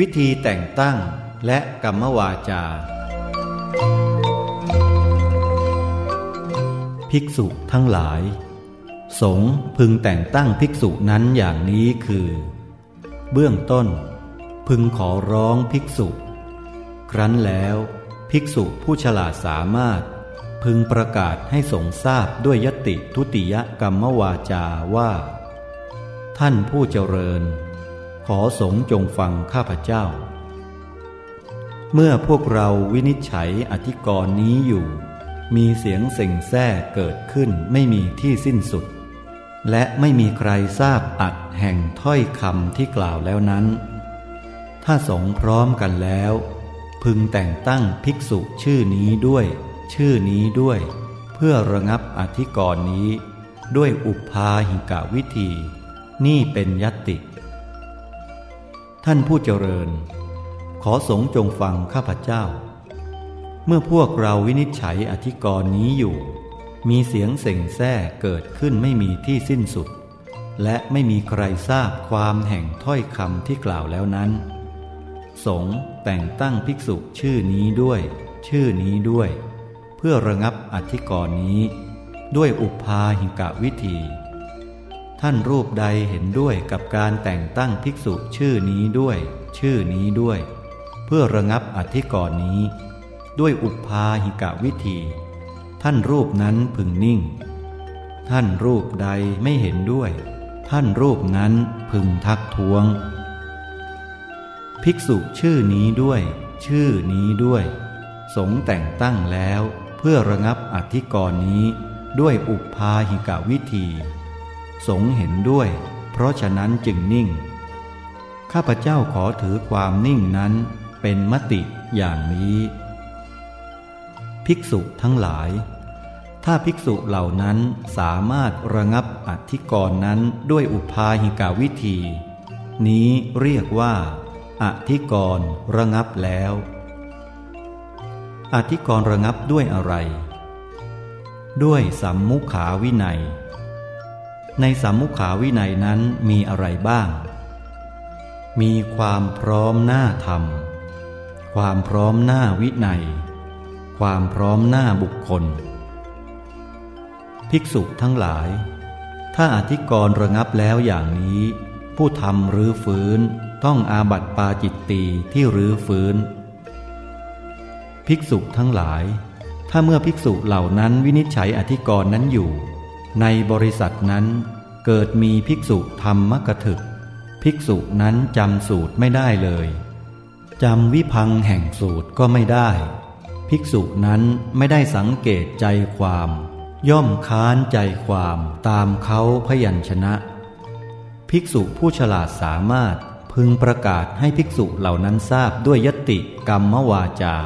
วิธีแต่งตั้งและกรรมวาจา ภิกษุทั้งหลาย สงพึงแต่งตั้งภิกษุนั้นอย่างนี้คือ เบื้องต้น พึงขอร้องภิกษุ ครั้นแล้ว ภิกษุผู้ฉลาดสามารถ พึงประกาศให้สงทราบด้วยยติทุติยกรรมวาจาว่า ท่านผู้เจริญ ขอสงจงฟังข้าพเจ้า เมื่อพวกเราวินิจฉัยอธิกรณ์นี้อยู่ มีเสียงเส่งแซ่เกิดขึ้นไม่มีที่สิ้นสุด และไม่มีใครทราบอัดแห่งถ้อยคำที่กล่าวแล้วนั้น ถ้าสงพร้อมกันแล้ว พึงแต่งตั้งภิกษุชื่อนี้ด้วย ชื่อนี้ด้วย เพื่อระงับอธิกรณ์นี้ ด้วยอุปาหิกะวิธี นี่เป็นยติ ท่านผู้เจริญ ขอสงจงฟังข้าพเจ้า เมื่อพวกเราวินิจฉัยอธิกรณ์นี้อยู่ มีเสียงเส่งแซ่เกิดขึ้นไม่มีที่สิ้นสุด และไม่มีใครทราบความแห่งถ้อยคำที่กล่าวแล้วนั้น สงฆ์แต่งตั้งภิกษุชื่อนี้ด้วย ชื่อนี้ด้วย เพื่อระงับอธิกรณ์นี้ ด้วยอุปาหิกะวิธี ท่านรูปใดเห็นด้วยกับการแต่งตั้งภิกษุชื่อนี้ด้วย ชื่อนี้ด้วย เพื่อระงับอธิกรณ์นี้ ด้วยอุปาหิกะวิธี ท่านรูปนั้นพึงนิ่ง ท่านรูปใดไม่เห็นด้วย ท่านรูปนั้นพึงทักท้วง ภิกษุชื่อนี้ด้วย ชื่อนี้ด้วย สงแต่งตั้งแล้วเพื่อระงับอธิกรณ์นี้ ด้วยอุปาหิกะวิธี สงเห็นด้วย เพราะฉะนั้นจึงนิ่ง ข้าพเจ้าขอถือความนิ่งนั้นเป็นมติอย่างนี้ ภิกษุทั้งหลาย ถ้าภิกษุเหล่านั้นสามารถระงับอธิกรณ์นั้นด้วยอุปาหิกาวิธี นี้เรียกว่าอธิกรณ์ระงับแล้ว อธิกรณ์ระงับด้วยอะไร ด้วยสัมมุขาวินัย ในสัมมุขาวินัยนั้นมีอะไรบ้าง มีความพร้อมหน้าธรรม ความพร้อมหน้าวินัย ความพร้อมหน้าบุคคล ภิกษุทั้งหลาย ถ้าอธิกรณ์ระงับแล้วอย่างนี้ ผู้ทำหรือฟื้นต้องอาบัติปาจิตตีที่รื้อฟื้น ภิกษุทั้งหลาย ถ้าเมื่อภิกษุเหล่านั้นวินิจฉัยอธิกรณ์นั้นอยู่ ในบริษัทนั้นเกิดมีภิกษุทำมกถึก ภิกษุนั้นจำสูตรไม่ได้เลยจำวิพังแห่งสูตรก็ไม่ได้ ภิกษุนั้นไม่ได้สังเกตใจความ ย่อมค้านใจความตามเขาพยัญชนะ ภิกษุผู้ฉลาดสามารถพึงประกาศให้ภิกษุเหล่านั้นทราบด้วยยติกรรมวาจา